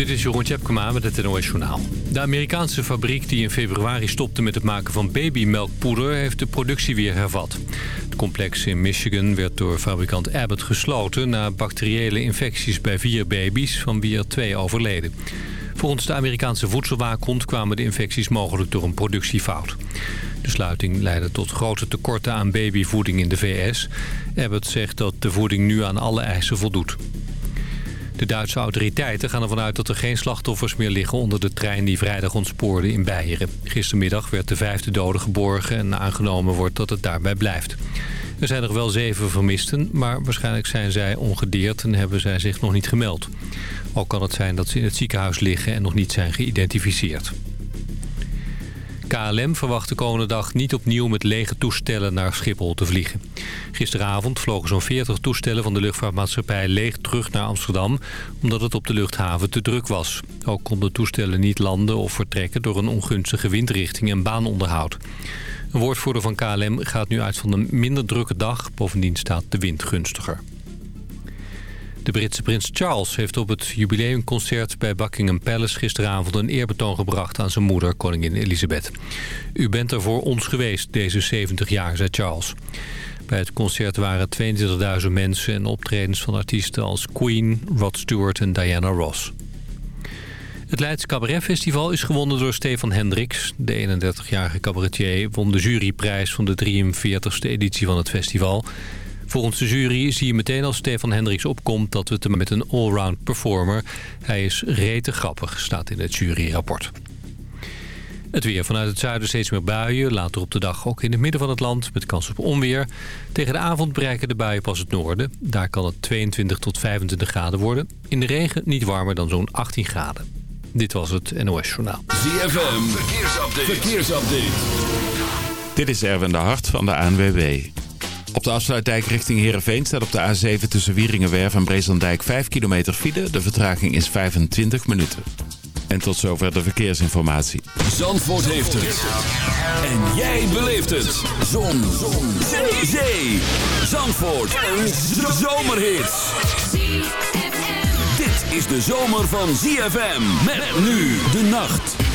Dit is Jeroen Tjepkema met het NOS Journaal. De Amerikaanse fabriek die in februari stopte met het maken van babymelkpoeder... heeft de productie weer hervat. Het complex in Michigan werd door fabrikant Abbott gesloten... na bacteriële infecties bij vier baby's, van wie er twee overleden. Volgens de Amerikaanse voedselwaakhond kwamen de infecties mogelijk door een productiefout. De sluiting leidde tot grote tekorten aan babyvoeding in de VS. Abbott zegt dat de voeding nu aan alle eisen voldoet. De Duitse autoriteiten gaan ervan uit dat er geen slachtoffers meer liggen onder de trein die vrijdag ontspoorde in Beieren. Gistermiddag werd de vijfde dode geborgen en aangenomen wordt dat het daarbij blijft. Er zijn nog wel zeven vermisten, maar waarschijnlijk zijn zij ongedeerd en hebben zij zich nog niet gemeld. Ook kan het zijn dat ze in het ziekenhuis liggen en nog niet zijn geïdentificeerd. KLM verwacht de komende dag niet opnieuw met lege toestellen naar Schiphol te vliegen. Gisteravond vlogen zo'n 40 toestellen van de luchtvaartmaatschappij leeg terug naar Amsterdam... omdat het op de luchthaven te druk was. Ook konden toestellen niet landen of vertrekken door een ongunstige windrichting en baanonderhoud. Een woordvoerder van KLM gaat nu uit van een minder drukke dag. Bovendien staat de wind gunstiger. De Britse prins Charles heeft op het jubileumconcert bij Buckingham Palace gisteravond een eerbetoon gebracht aan zijn moeder, koningin Elizabeth. U bent er voor ons geweest, deze 70 jaar, zei Charles. Bij het concert waren 22.000 mensen en optredens van artiesten als Queen, Rod Stewart en Diana Ross. Het Leids Cabaret Festival is gewonnen door Stefan Hendricks. De 31-jarige cabaretier won de juryprijs van de 43e editie van het festival. Volgens de jury zie je meteen als Stefan Hendricks opkomt... dat we het met een allround performer. Hij is rete grappig, staat in het juryrapport. Het weer vanuit het zuiden steeds meer buien. Later op de dag ook in het midden van het land met kans op onweer. Tegen de avond bereiken de buien pas het noorden. Daar kan het 22 tot 25 graden worden. In de regen niet warmer dan zo'n 18 graden. Dit was het NOS Journaal. ZFM, verkeersupdate. verkeersupdate. Dit is Erwin de Hart van de ANWB. Op de afsluitdijk richting Heerenveen staat op de A7 tussen Wieringenwerf en Breeslandijk 5 kilometer file. De vertraging is 25 minuten. En tot zover de verkeersinformatie. Zandvoort heeft het. En jij beleeft het. Zon. Zon. Zee. Zandvoort. Een zomerhit. Dit is de zomer van ZFM. Met nu de nacht.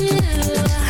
You.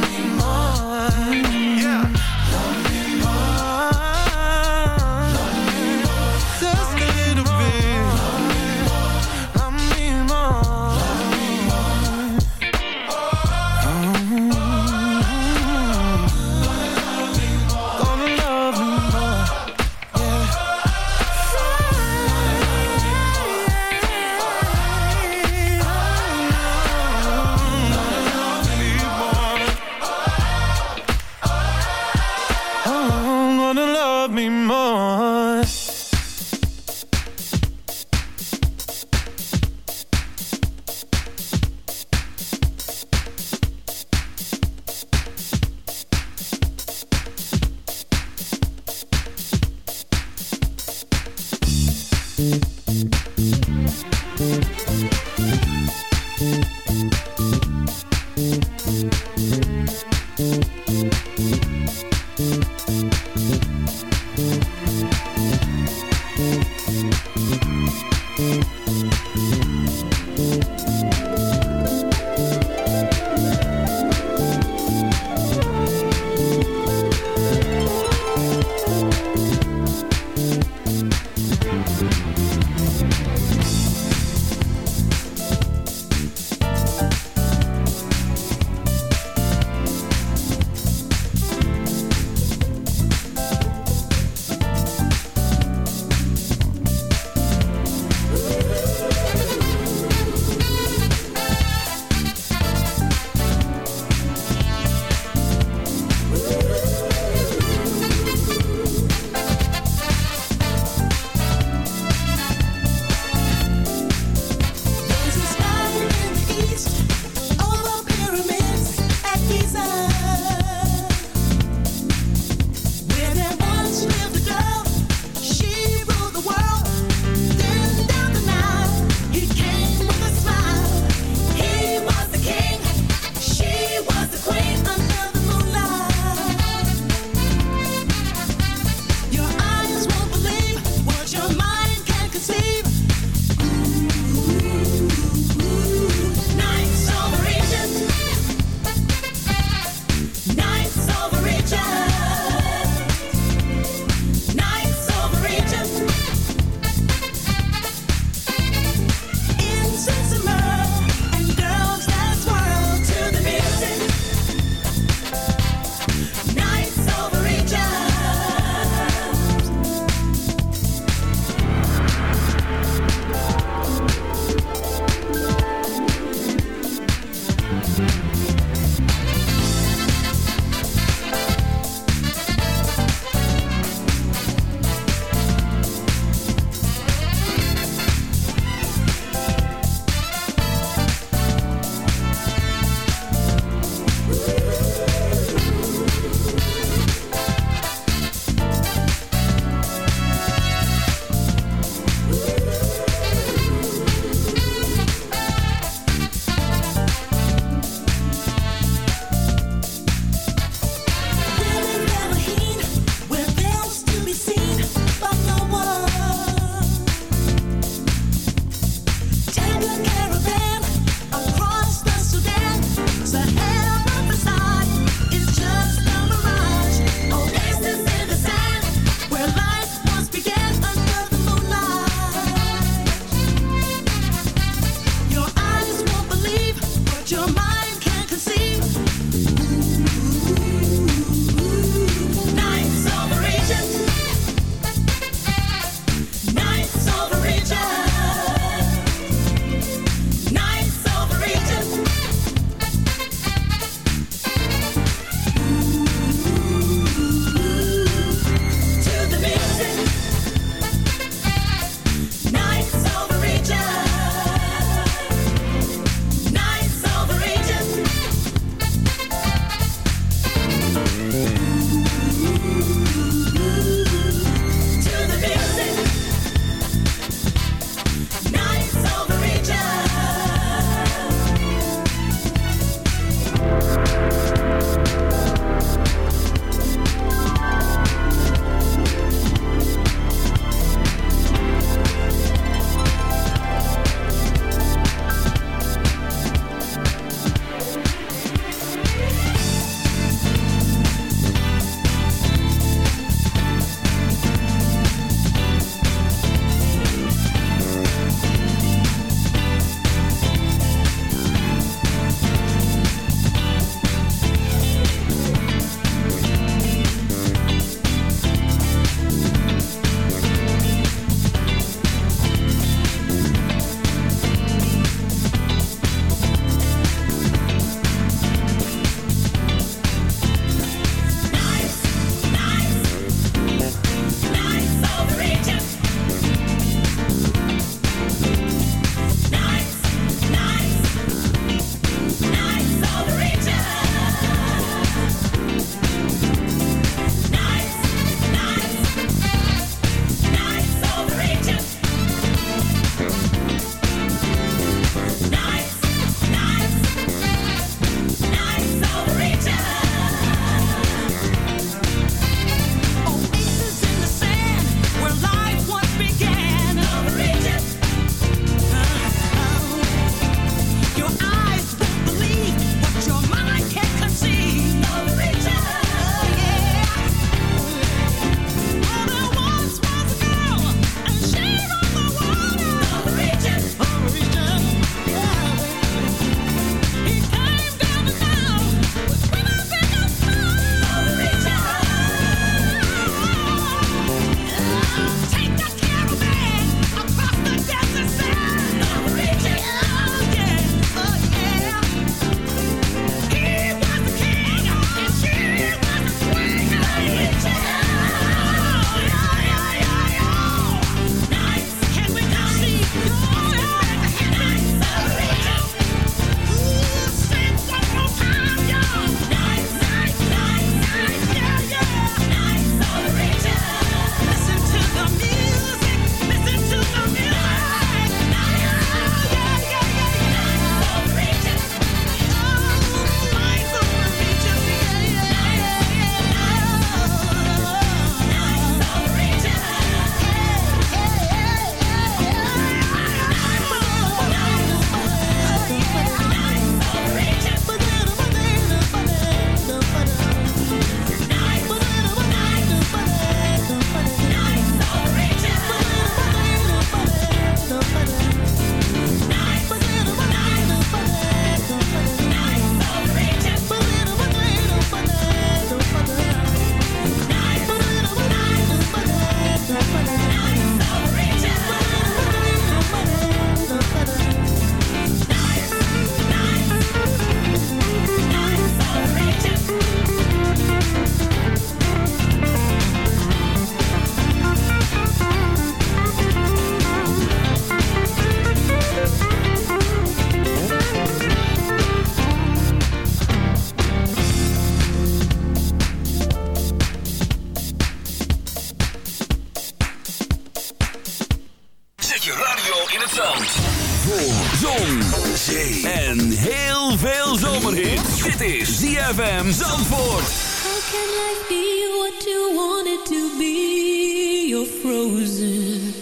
ZFM Zandvoort. How can life be what you want it to be? You're frozen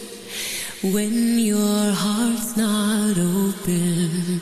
when your heart's not open.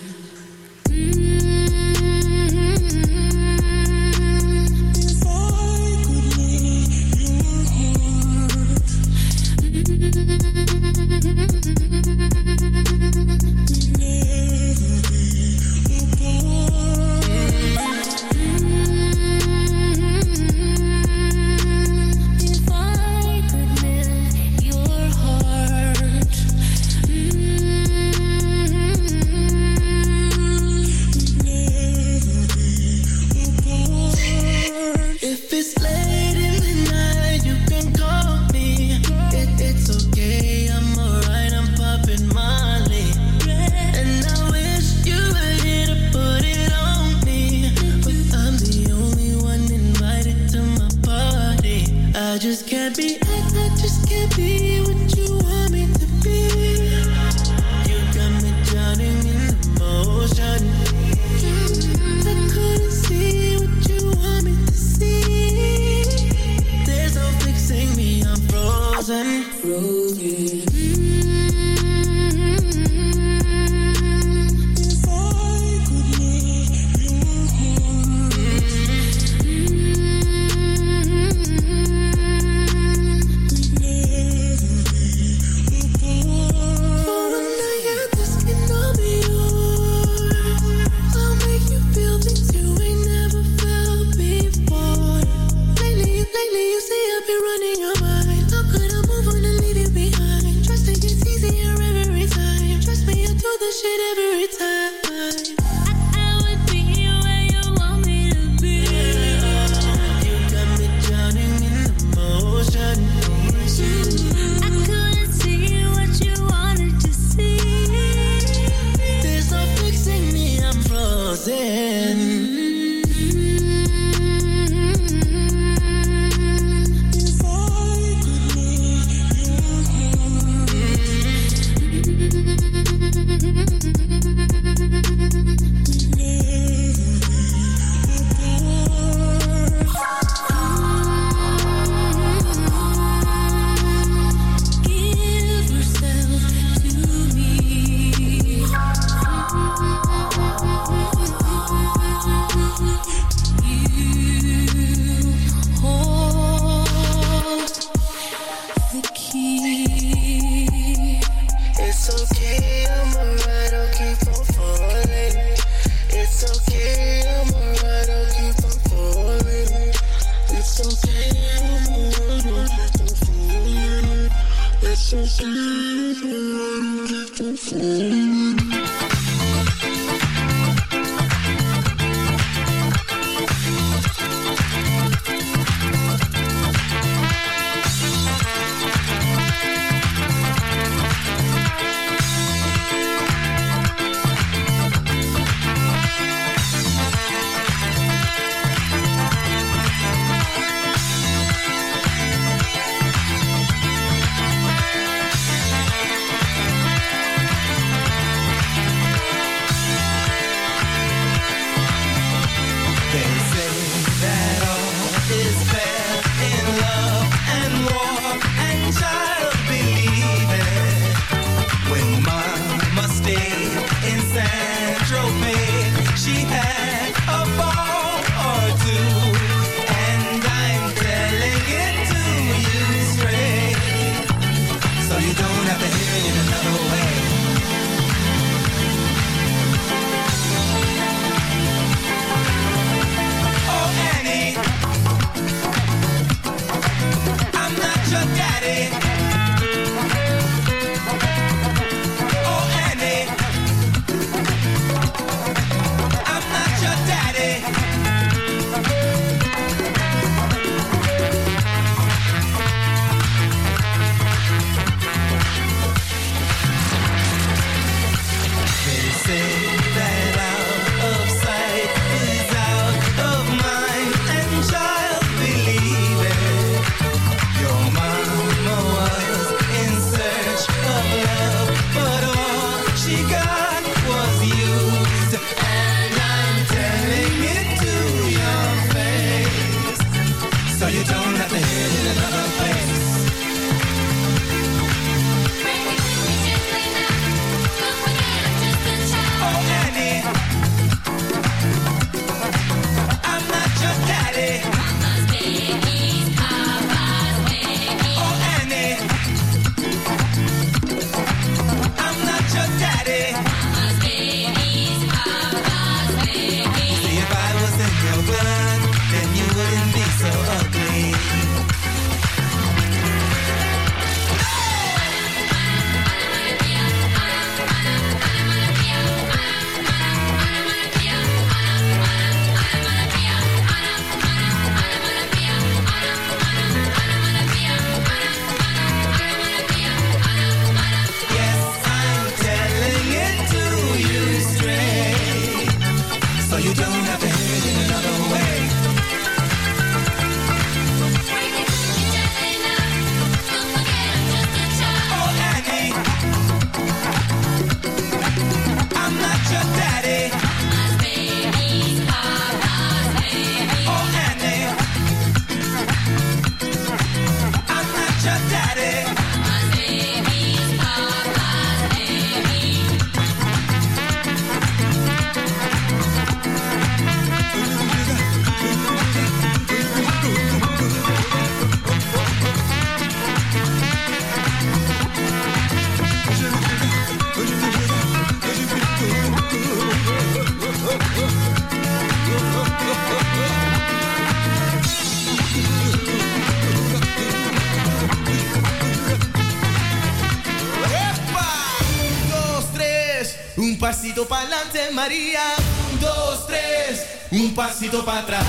poquito para atrás.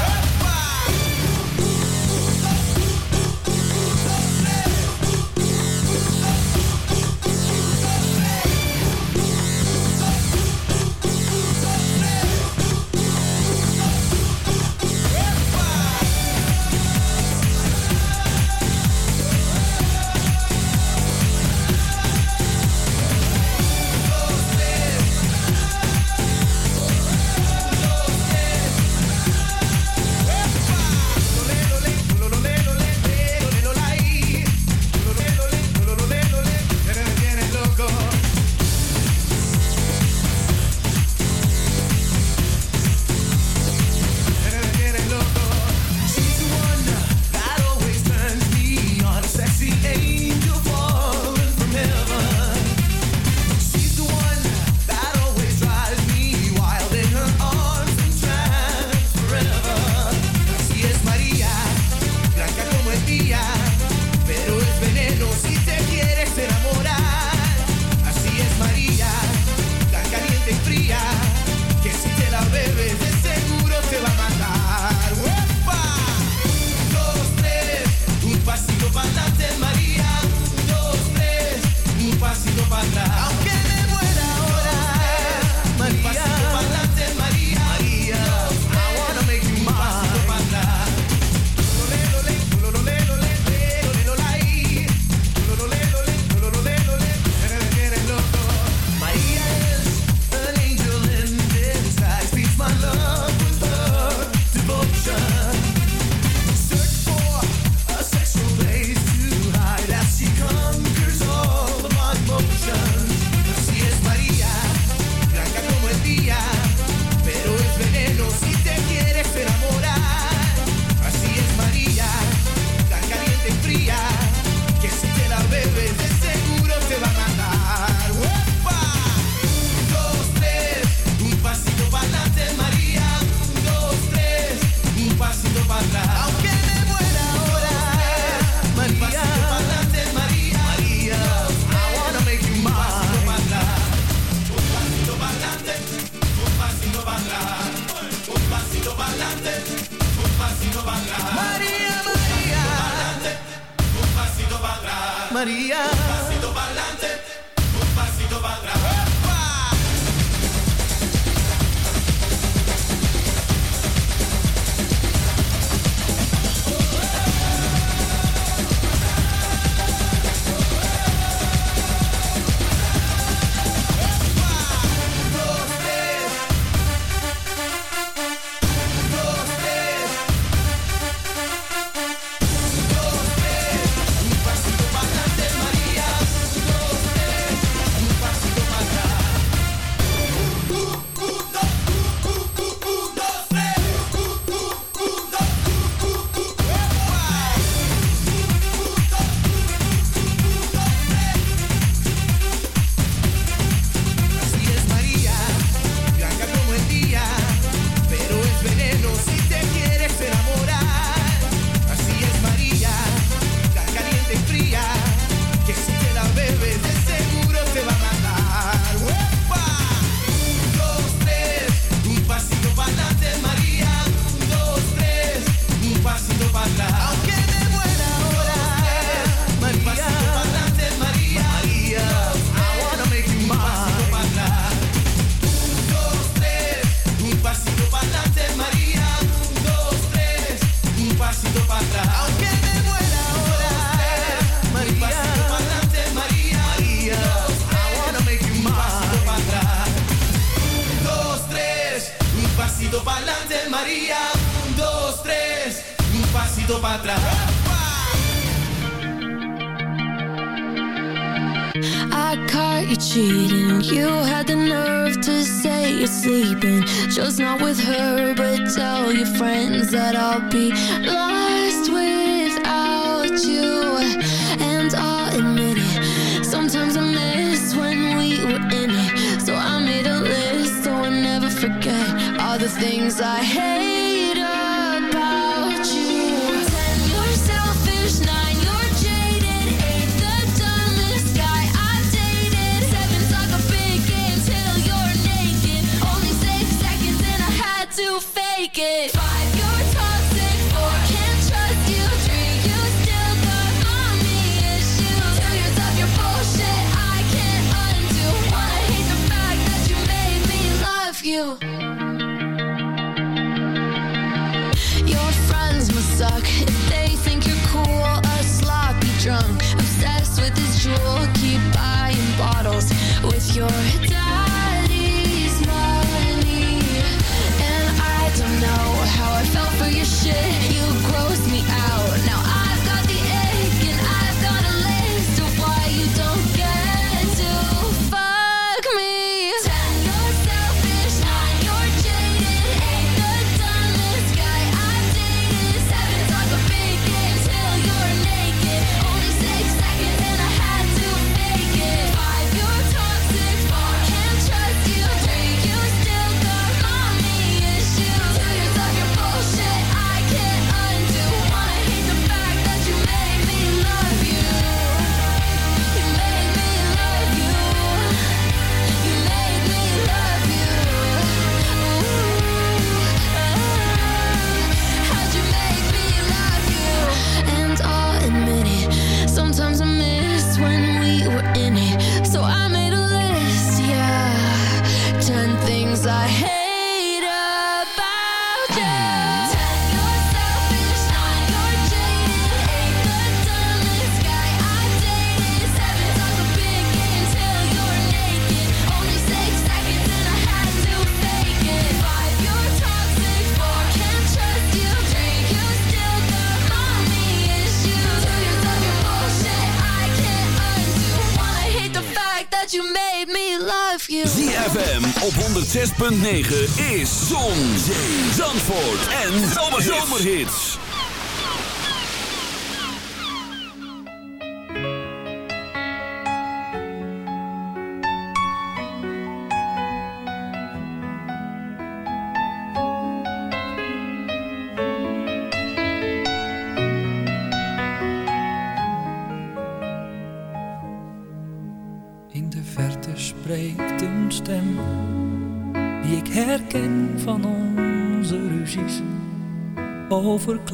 zomerhits.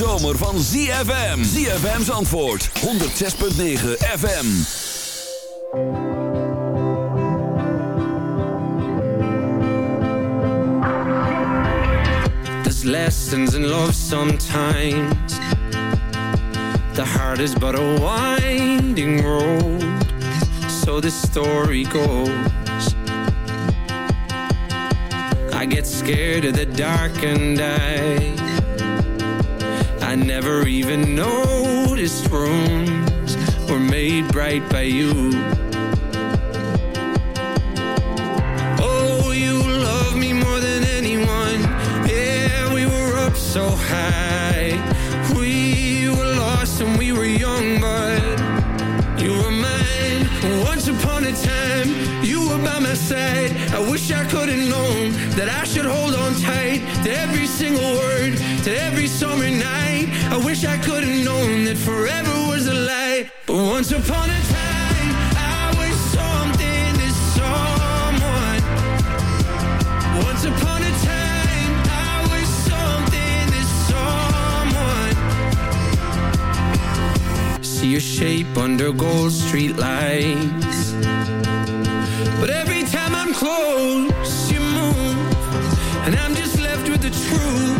Zomer van ZFM. ZFM's antwoord, 106.9 FM. There's lessons in love sometimes. The heart is but a winding road. So the story goes. I get scared of the dark and I I never even noticed rooms were made bright by you. Oh, you love me more than anyone. Yeah, we were up so high. We were lost and we were young but you were mine. Once upon a time You were by my side. I wish I could have known That I should hold on tight To every single word To every summer night I wish I could have known That forever was a lie. But once upon a time I was something to someone. Once upon a time I was something to someone. See your shape under gold street lights. But every time I'm close you move. And I'm just left with the truth